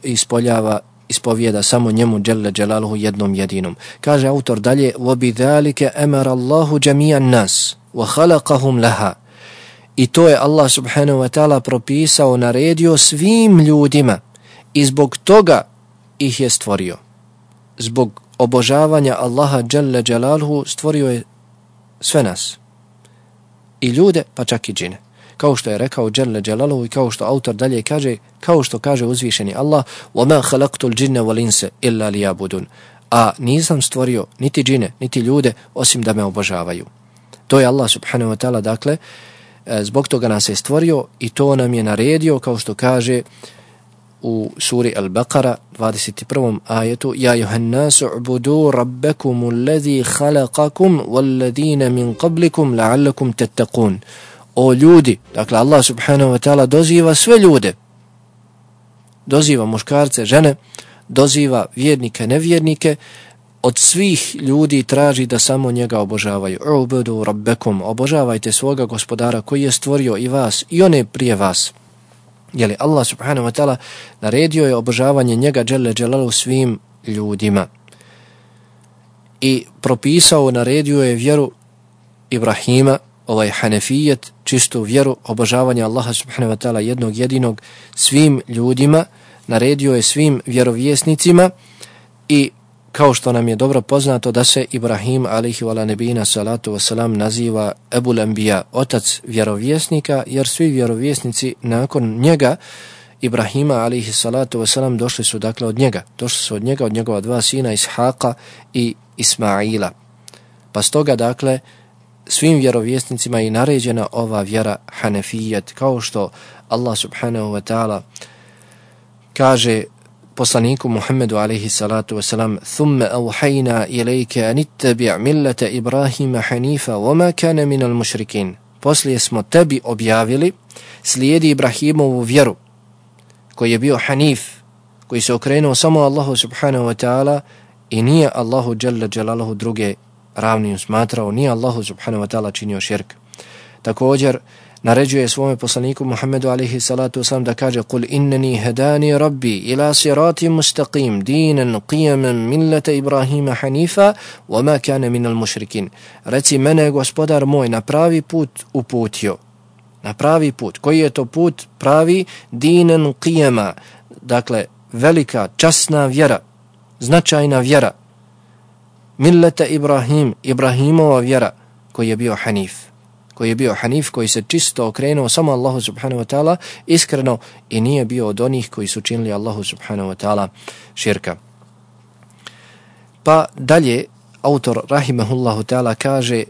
ispoljava ispovijeda samo njemu dželle dželaluhu jednom jedinom. Kaže autor dalje, وَبِذَلِكَ أَمَرَ اللَّهُ جَمِيعًا نَاسِ وَخَلَقَهُمْ لَهَا I to je Allah subhanahu wa ta'ala propisao, naredio svim ljudima i zbog toga ih je stvorio. Zbog obožavanja Allaha dželle dželaluhu stvorio je sve nas. I ljude, pa čak i džine kao što je rekao Jalla Jalalu i kao što autor dalje kaže, kao što kaže uzvišeni Allah, وَمَا خَلَقْتُ الْجِنَّ وَلِنْسَ إِلَّا لِيَابُدُونَ A nisam stvorio niti džine, niti ljude, osim da me obožavaju. To je Allah subhanahu wa ta'ala, dakle, e, zbog toga nas je stvorio i to nam je naredio, kao što kaže u suri Al-Baqara 21. ajetu Ja juhannasu ubudu rabbekum alladhi khalaqakum walladhina min qablikum la'allakum tattaqun O ljudi, dakle Allah subhanahu wa ta'ala doziva sve ljude doziva muškarce, žene doziva vjernike, nevjernike od svih ljudi traži da samo njega obožavaju. Ubudu rabbekum, obožavajte svoga gospodara koji je stvorio i vas i one prije vas. Jeli Allah subhanahu wa ta'ala naredio je obožavanje njega dželle dželalu svim ljudima. I propisao, naredio je vjeru Ibrahima, ovaj hanefijet, čistu vjeru obožavanja Allaha subhanahu wa ta'ala jednog jedinog svim ljudima, naredio je svim vjerovjesnicima i kao što nam je dobro poznato da se Ibrahim alihi wala nebina salatu wasalam naziva Ebu Lambija, otac vjerovjesnika, jer svi vjerovjesnici nakon njega, Ibrahima alihi salatu wasalam, došli su dakle od njega. Došli su od njega, od njegova dva sina, Ishaqa i Ismaila. Pa stoga dakle, svim vjerovjesnicima je naređena ova vjera Hanefijet, kao što Allah subhanahu wa ta'ala kaže poslaniku Muhammedu alaihi salatu wasalam thumme auhajna ilajke anittabi' millata Ibrahima hanifa wama kana minal mušrikin poslije smo tebi objavili slijedi Ibrahimovu vjeru koji je bio hanif koji se okrenuo samo Allahu subhanahu wa ta'ala i nije Allahu jalla jalalahu druge ravnim smatrao nije Allahu subhanahu wa ta'ala činio širk također naređuje svome poslaniku Muhammedu alihi salatu wasalam da kaže Kul inneni hedani rabbi ila sirati mustaqim dinan qiyaman millata Ibrahima hanifa wa ma kana minal mušrikin. Reci mene gospodar moj na pravi put uputio. Na pravi put. Koji je to put? Pravi dinan qiyama. Dakle, velika, časna vjera, značajna vjera Millata Ibrahim, Ibrahimova vjera koji je bio hanif koji je bio hanif, koji se čisto okrenuo samo Allahu subhanahu wa ta'ala, iskreno i nije bio od onih koji su činili Allahu subhanahu wa ta'ala širka. Pa dalje, autor rahimahullahu ta'ala kaže,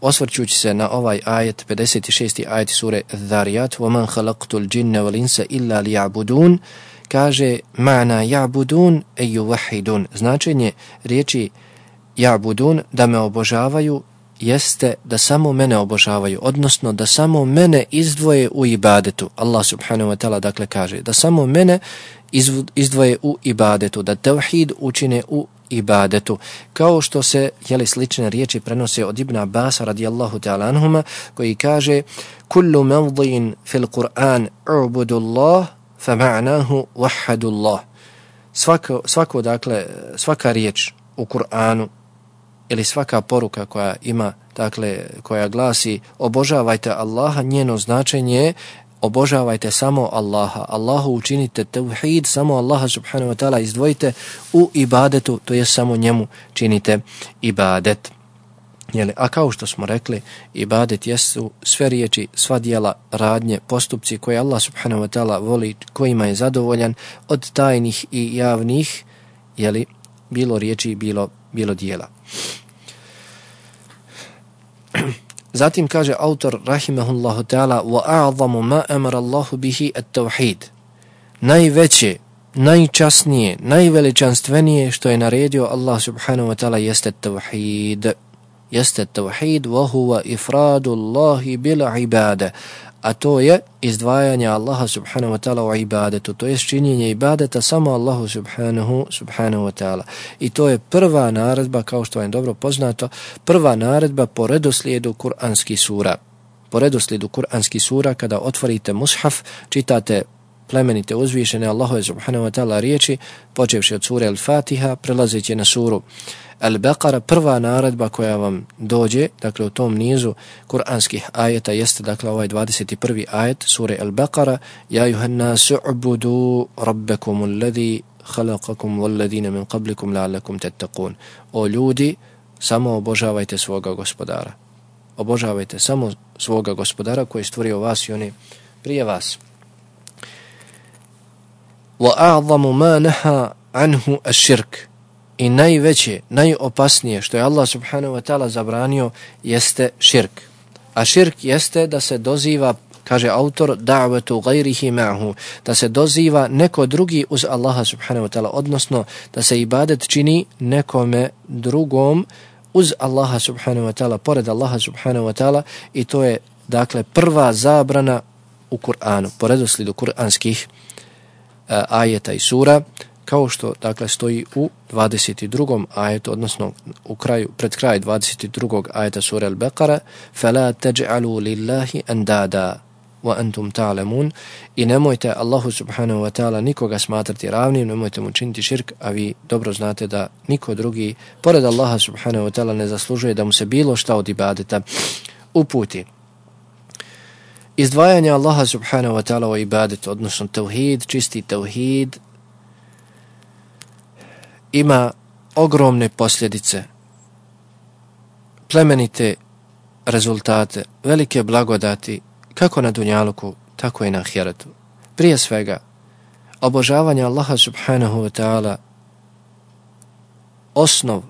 osvrćući se na ovaj ajet, 56. ajet sure Dhariyat, وَمَنْ خَلَقْتُ الْجِنَّ وَلِنْسَ إِلَّا لِيَعْبُدُونَ kaže, ma'na ja'budun e yuvahidun. Značenje riječi ja'budun, da me obožavaju jeste da samo mene obožavaju, odnosno da samo mene izdvoje u ibadetu. Allah subhanahu wa ta'ala dakle kaže da samo mene izdvoje u ibadetu, da tevhid učine u ibadetu. Kao što se jeli slične riječi prenose od Ibn Abbas radijallahu ta'ala anhuma koji kaže kullu mevdin fil Qur'an ubudu Allah fa ma'nahu wahadu Allah. Svako, svako dakle, svaka riječ u Kur'anu ili svaka poruka koja ima, dakle, koja glasi obožavajte Allaha, njeno značenje obožavajte samo Allaha. Allahu učinite tevhid, samo Allaha subhanahu wa ta'ala izdvojite u ibadetu, to je samo njemu činite ibadet. Jeli, a kao što smo rekli, ibadet jesu sve riječi, sva dijela, radnje, postupci koje Allah subhanahu wa ta'ala voli, kojima je zadovoljan od tajnih i javnih, jeli, bilo riječi, bilo, bilo dijela. Zatim kaže autor rahimehullahu ta'ala wa a'zamu ma amara Allahu bihi at-tauhid. Najveće, najčasnije, najveličanstvenije što je naredio Allah subhanahu wa ta'ala jeste tauhid. Jeste tauhid wa huwa ifradu Allahi bil ibada a to je izdvajanje Allaha subhanahu wa ta'ala u ibadetu, to je činjenje ibadeta samo Allahu subhanahu, subhanahu wa ta'ala. I to je prva naredba, kao što vam dobro poznato, prva naredba po redoslijedu kuranski sura. Po redoslijedu kuranski sura, kada otvorite mushaf, čitate plemenite uzvišene Allahu subhanahu wa ta'ala riječi, počevši od sure Al-Fatiha, prelazeći na suru Al-Baqara, prva naredba koja vam dođe, dakle u tom nizu kuranskih ajeta, jeste dakle ovaj 21. ajet sure Al-Baqara, Ja juhanna su'budu rabbekum alladhi khalaqakum walladhina min qablikum la'allakum tattaqun. O ljudi, samo obožavajte svoga gospodara. Obožavajte samo svoga gospodara koji je stvorio vas i oni prije vas. Wa a'zamu ma naha anhu ash-shirk i najveće, najopasnije što je Allah subhanahu wa ta'ala zabranio jeste širk. A širk jeste da se doziva kaže autor da'watu ghayrihi ma'hu da se doziva neko drugi uz Allaha subhanahu wa ta'ala odnosno da se ibadet čini nekome drugom uz Allaha subhanahu wa ta'ala pored Allaha subhanahu wa ta'ala i to je dakle prva zabrana u Kur'anu po redoslijedu kuranskih uh, ajeta i sura kao što dakle stoji u 22. ajetu odnosno u kraju pred kraj 22. ajeta sure al-Baqara fala taj'alu lillahi andada wa antum ta'lamun i nemojte Allahu subhanahu wa ta'ala nikoga smatrati ravnim nemojte mu činiti širk a vi dobro znate da niko drugi pored Allaha subhanahu wa ta'ala ne zaslužuje da mu se bilo šta od ibadeta uputi izdvajanje Allaha subhanahu wa ta'ala o ibadet, odnosno tauhid čisti tauhid ima ogromne posljedice, plemenite rezultate, velike blagodati, kako na Dunjaluku, tako i na Ahiretu. Prije svega, obožavanje Allaha subhanahu wa ta'ala osnov,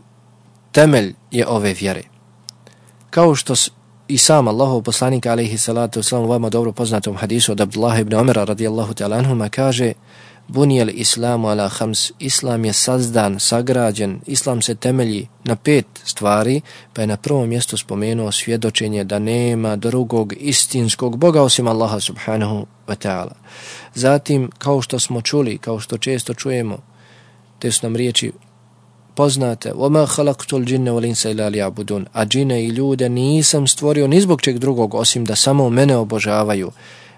temelj je ove vjere. Kao što i sam Allahov poslanik alaihi salatu wasalam vama dobro poznatom hadisu od Abdullah ibn Umara radijallahu ta'ala anhuma kaže bunijel islamu ala hams, islam je sazdan, sagrađen, islam se temelji na pet stvari, pa je na prvom mjestu spomenuo svjedočenje da nema drugog istinskog Boga osim Allaha subhanahu wa ta'ala. Zatim, kao što smo čuli, kao što često čujemo, te su nam riječi poznate, وَمَا خَلَقْتُ الْجِنَّ وَلِنْسَ إِلَا لِيَعْبُدُونَ A džine i ljude nisam stvorio ni zbog čeg drugog, osim da samo mene obožavaju.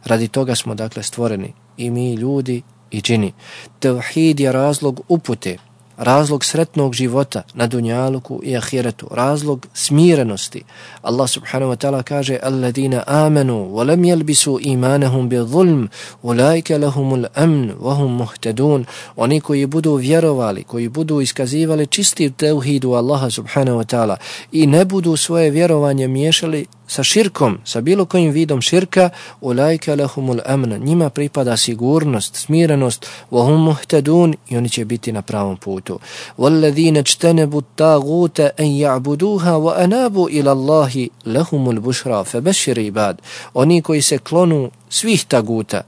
Radi toga smo dakle stvoreni i mi ljudi i džini. Tevhid je razlog upute, razlog sretnog života na dunjaluku i ahiretu, razlog smirenosti. Allah subhanahu wa ta'ala kaže Alladina amanu, walam jelbisu imanahum bi zulm, ulajke lahumul amn, vahum muhtedun. Oni koji budu vjerovali, koji budu iskazivali čisti tevhidu Allaha subhanahu wa ta'ala i ne budu svoje vjerovanje miješali sa širkom, sa bilo kojim vidom širka, ulajka lahumul amna, njima pripada sigurnost, smirenost, vahum muhtadun i oni će biti na pravom putu. Walladhina čtenebu taguta en ja'buduha wa anabu ila Allahi lahumul bušra, fe beširi ibad. Oni koji se klonu svih taguta,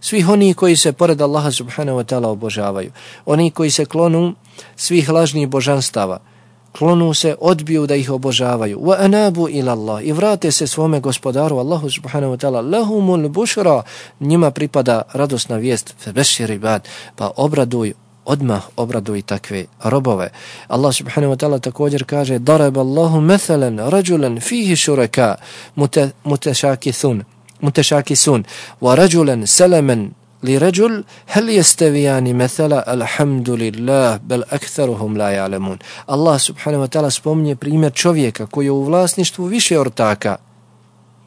svih oni koji se pored Allaha subhanahu wa ta'ala obožavaju, oni koji se klonu svih lažnih božanstava, klonu se, odbiju da ih obožavaju. Wa anabu ila Allah. I vrate se svome gospodaru, Allahu subhanahu wa ta'ala. Lahumul bushra Njima pripada radosna vijest. Febešir ibad. Pa obraduj, odmah obraduj takve robove. Allah subhanahu wa ta'ala također kaže Darab Allahu methelen rađulen fihi šureka mutešakithun. Mutešakisun. Wa rađulen selemen لرجل هل يستويان مثلا الحمد لله بل اكثرهم لا يعلمون الله سبحانه وتعالى spomnje primjer čovjeka koji je u vlasništvu više ortaka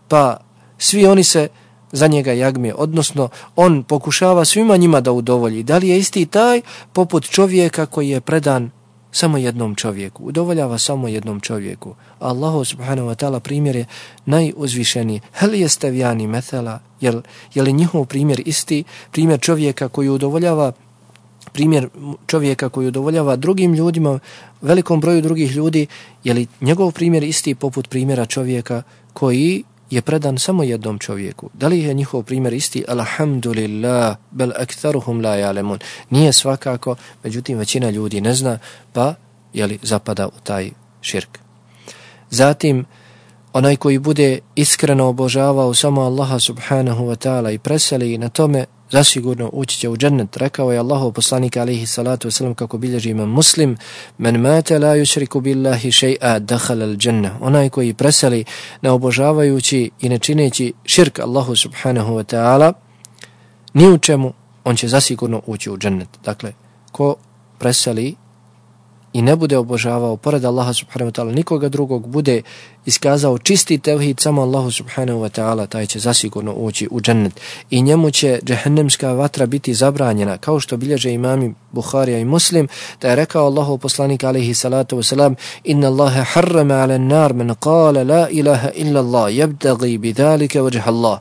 pa svi oni se za njega jagme, odnosno on pokušava svima njima da udovolji. Da li je isti taj poput čovjeka koji je predan samo jednom čovjeku, udovoljava samo jednom čovjeku. Allah subhanahu wa ta'ala primjer je najuzvišeniji. Hel je stavjani metela, jel, je li njihov primjer isti, primjer čovjeka koji udovoljava primjer čovjeka koji udovoljava drugim ljudima, velikom broju drugih ljudi, je li njegov primjer isti poput primjera čovjeka koji je predan samo jednom čovjeku. Da li je njihov primjer isti? Alhamdulillah, bel aktharuhum la ya'lamun. Nije svakako, međutim većina ljudi ne zna, pa je li zapada u taj širk. Zatim, onaj koji bude iskreno obožavao samo Allaha subhanahu wa ta'ala i preseli na tome zasigurno ući će u džennet. Rekao je Allahov poslanik alaihi salatu wasalam kako bilježi imam muslim, men mate la yushriku billahi še'a dahala al dženna. Onaj koji preseli ne obožavajući i ne čineći širk Allahu subhanahu wa ta'ala, ni u čemu, on će zasigurno ući u džennet. Dakle, ko preseli i ne bude obožavao pored Allaha subhanahu wa ta'ala nikoga drugog, bude iskazao čisti tevhid samo Allahu subhanahu wa ta'ala, taj će zasigurno ući u džennet. I njemu će džehennemska vatra biti zabranjena, kao što bilježe imami Bukharija i Muslim, da je rekao Allahu poslanik alaihi salatu wa salam, inna Allahe harrama ala nar men kale la ilaha illa Allah, jebdagi bidalike vajh Allah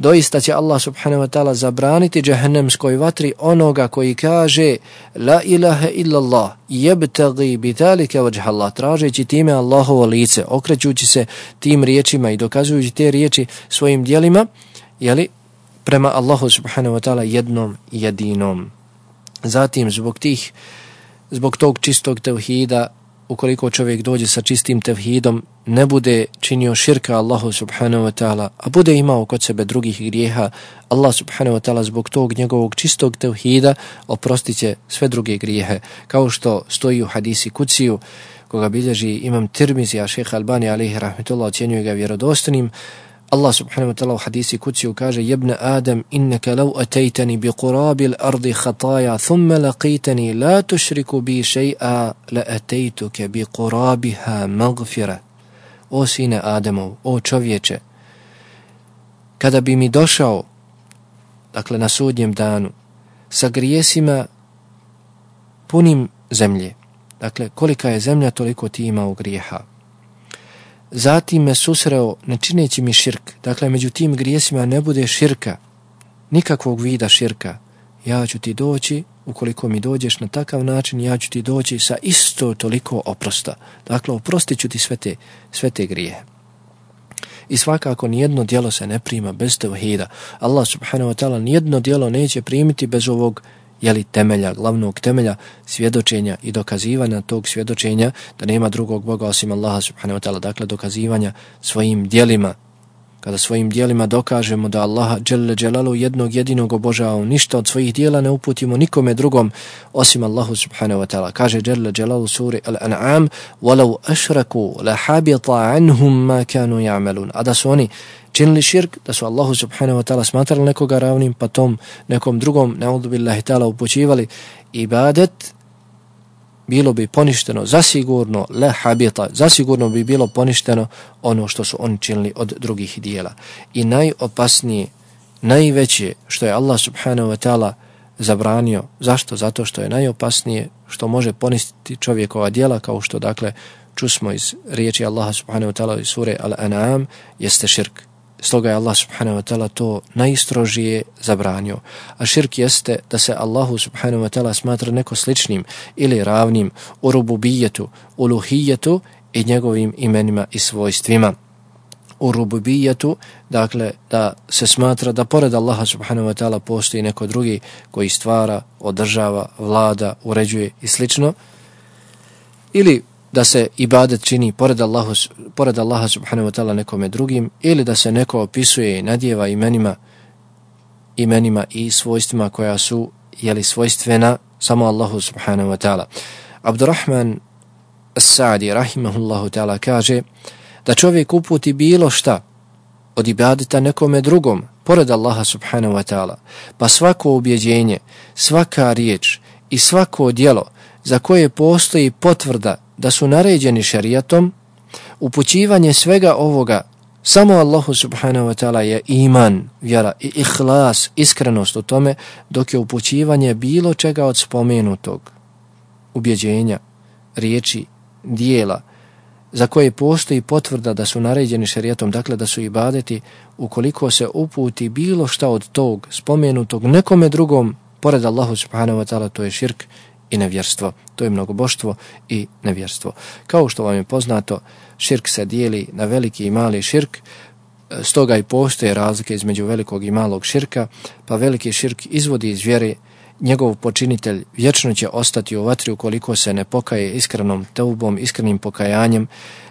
doista će Allah subhanahu wa ta'ala zabraniti džahnemskoj vatri onoga koji kaže la ilaha illallah jebtagi bitalike vajh Allah tražeći time Allahovo lice okrećući se tim riječima i dokazujući te riječi svojim dijelima jeli, prema Allahu subhanahu wa ta'ala jednom jedinom. Zatim, zbog tih, zbog tog čistog tevhida, ukoliko čovjek dođe sa čistim tevhidom, ne bude činio širka Allahu subhanahu wa ta'ala, a bude imao kod sebe drugih grijeha, Allah subhanahu wa ta'ala zbog tog njegovog čistog tevhida oprostit će sve druge grijehe. Kao što stoji u hadisi kuciju, koga bilježi imam Tirmizi, a šeha Albani alihi rahmetullah ocjenjuje ga vjerodostanim, Allah subhanahu wa ta'ala u hadisi kuciju kaže Jebne Adam, inneke lau atejtani bi kurabil ardi hataja, thumme laqitani, la tušriku bi šeja, la atejtuke bi kurabiha magfira. O sine Adamov, o čovječe, kada bi mi došao, dakle na sudnjem danu, sa grijesima punim zemlje, dakle kolika je zemlja, toliko ti imao grijeha zatim me susreo ne čineći mi širk, dakle među tim grijesima ne bude širka, nikakvog vida širka, ja ću ti doći, ukoliko mi dođeš na takav način, ja ću ti doći sa isto toliko oprosta. Dakle, oprostit ću ti sve te, sve te grije. I svakako nijedno dijelo se ne prima bez tevhida. Allah subhanahu wa ta'ala nijedno dijelo neće primiti bez ovog jeli temelja, glavnog temelja svjedočenja i dokazivanja tog svjedočenja da nema drugog Boga osim Allaha subhanahu wa ta'ala, dakle dokazivanja svojim dijelima. Kada svojim dijelima dokažemo da Allaha Đelle Đelalu jednog jedinog obožavamo, ništa od svojih dijela ne uputimo nikome drugom osim Allahu Subhanahu Wa Ta'ala. Kaže Đelle Đelalu suri Al-An'am وَلَوْ أَشْرَكُوا لَحَابِطَ عَنْهُمْ مَا كَانُوا يَعْمَلُونَ A da su oni činili širk, da su Allahu Subhanahu Wa Ta'ala smatrali nekoga ravnim, pa tom nekom drugom, ne'udu billahi ta'ala upućivali ibadet, bilo bi poništeno zasigurno le habita, zasigurno bi bilo poništeno ono što su oni činili od drugih dijela. I najopasnije, najveće što je Allah subhanahu wa ta'ala zabranio, zašto? Zato što je najopasnije što može poništiti čovjekova dijela, kao što dakle čusmo iz riječi Allaha subhanahu wa ta'ala iz sure Al-An'am, jeste širk. Stoga je Allah subhanahu wa ta'ala to najistrožije zabranio. A širk jeste da se Allahu subhanahu wa ta'ala smatra neko sličnim ili ravnim u rububijetu, u luhijetu i njegovim imenima i svojstvima. U rububijetu, dakle, da se smatra da pored Allaha subhanahu wa ta'ala postoji neko drugi koji stvara, održava, vlada, uređuje i slično. Ili da se ibadet čini pored Allaha, pored Allaha subhanahu wa ta'ala nekome drugim ili da se neko opisuje i nadjeva imenima imenima i svojstvima koja su jeli svojstvena samo Allahu subhanahu wa ta'ala. Abdurrahman As-Sa'di rahimahullahu ta'ala kaže da čovjek uputi bilo šta od ibadeta nekome drugom pored Allaha subhanahu wa ta'ala pa svako ubjeđenje, svaka riječ i svako djelo za koje postoji potvrda da su naređeni šarijatom, upućivanje svega ovoga samo Allahu subhanahu wa ta'ala je iman, vjera i ihlas, iskrenost u tome, dok je upućivanje bilo čega od spomenutog. Ubjeđenja, riječi, dijela, za koje postoji potvrda da su naređeni šarijatom, dakle da su ibadeti, ukoliko se uputi bilo šta od tog spomenutog nekome drugom, pored Allahu subhanahu wa ta'ala, to je širk i nevjerstvo. To je mnogoboštvo i nevjerstvo. Kao što vam je poznato, širk se dijeli na veliki i mali širk, e, stoga i postoje razlike između velikog i malog širka, pa veliki širk izvodi iz vjere, njegov počinitelj vječno će ostati u vatri ukoliko se ne pokaje iskrenom teubom, iskrenim pokajanjem.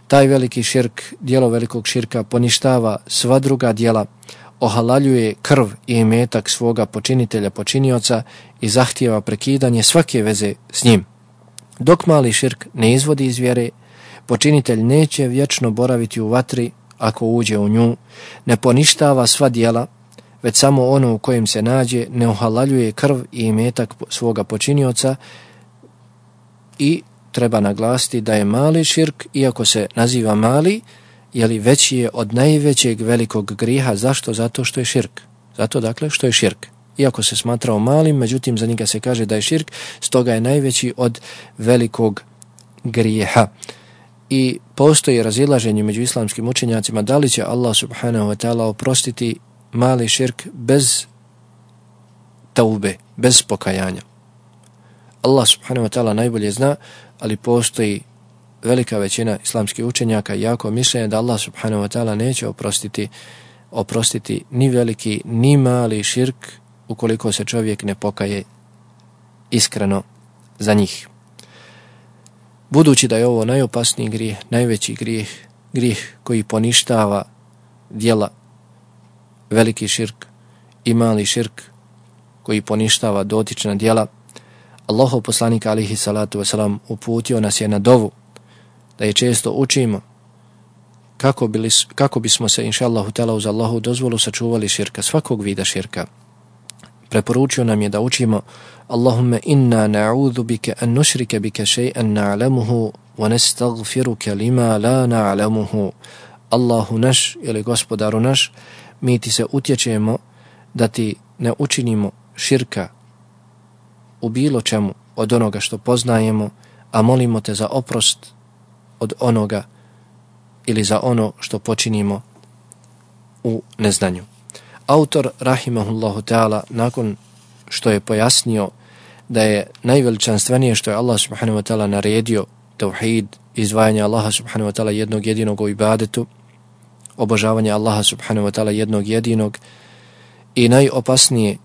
Taj veliki širk, dijelo velikog širka, poništava sva druga dijela, ohalaljuje krv i imetak svoga počinitelja počinioca i zahtijeva prekidanje svake veze s njim. Dok mali širk ne izvodi iz vjere, počinitelj neće vječno boraviti u vatri ako uđe u nju, ne poništava sva dijela, već samo ono u kojem se nađe ne ohalaljuje krv i imetak svoga počinioca i treba naglasiti da je mali širk, iako se naziva mali, jeli veći je od najvećeg velikog griha. Zašto? Zato što je širk. Zato dakle što je širk. Iako se smatrao malim, međutim za njega se kaže da je širk, stoga je najveći od velikog grijeha. I postoji razilaženje među islamskim učenjacima da li će Allah subhanahu wa ta'ala oprostiti mali širk bez taube, bez pokajanja. Allah subhanahu wa ta'ala najbolje zna, ali postoji velika većina islamskih učenjaka jako mišljenje da Allah subhanahu wa ta'ala neće oprostiti oprostiti ni veliki, ni mali širk ukoliko se čovjek ne pokaje iskreno za njih. Budući da je ovo najopasniji grijeh, najveći grijeh, grijeh koji poništava dijela veliki širk i mali širk koji poništava dotična dijela, Allahov poslanik alihi salatu wasalam uputio nas je na dovu da je često učimo kako, bili, kako bismo se inša Allahu tela uz Allahu dozvolu sačuvali širka, svakog vida širka. Preporučio nam je da učimo Allahumma inna na'udhu bike an nushrika bika shay'an na'lamuhu wa nastaghfiruka lima la na'lamuhu. Allahu naš ili gospodaru naš, mi ti se utječemo da ti ne učinimo širka u bilo čemu od onoga što poznajemo, a molimo te za oprost od onoga ili za ono što počinimo u neznanju. Autor, rahimahullahu ta'ala, nakon što je pojasnio da je najveličanstvenije što je Allah subhanahu wa ta'ala naredio tauhid, izdvajanje Allaha subhanahu wa ta'ala jednog jedinog u ibadetu, obožavanje Allaha subhanahu wa ta'ala jednog jedinog i najopasnije,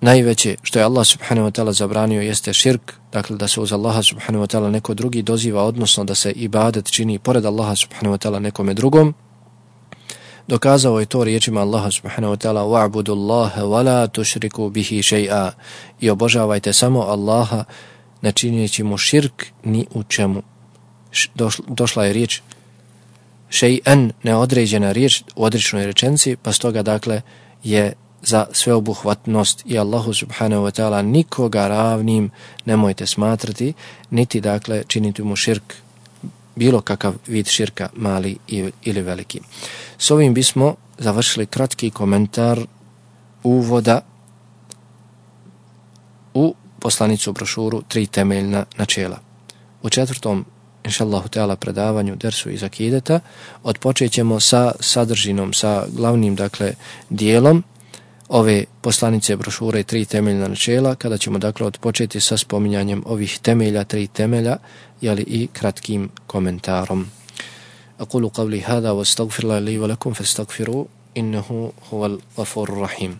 najveće što je Allah subhanahu wa ta'ala zabranio jeste širk, dakle da se uz Allaha subhanahu wa ta'ala neko drugi doziva, odnosno da se ibadet čini pored Allaha subhanahu wa ta'ala nekome drugom, dokazao je to riječima Allaha subhanahu wa ta'ala wa'budu Allahe wa la tušriku bihi še'a i obožavajte samo Allaha ne činjeći mu širk ni u čemu. Došla je riječ še'an neodređena riječ u odričnoj rečenci, pa stoga dakle je za sveobuhvatnost i Allahu subhanahu wa ta'ala nikoga ravnim nemojte smatrati, niti dakle činiti mu širk, bilo kakav vid širka, mali ili veliki. S ovim bismo završili kratki komentar uvoda u poslanicu brošuru tri temeljna načela. U četvrtom inšallahu teala predavanju dersu iz akideta odpočet ćemo sa sadržinom, sa glavnim dakle dijelom ove poslanice brošure tri temeljna načela, kada ćemo dakle odpočeti sa spominjanjem ovih temelja, tri temelja, jeli i kratkim komentarom. أقول قولي هذا واستغفر الله لي ولكم فاستغفروا إنه هو الغفور الرحيم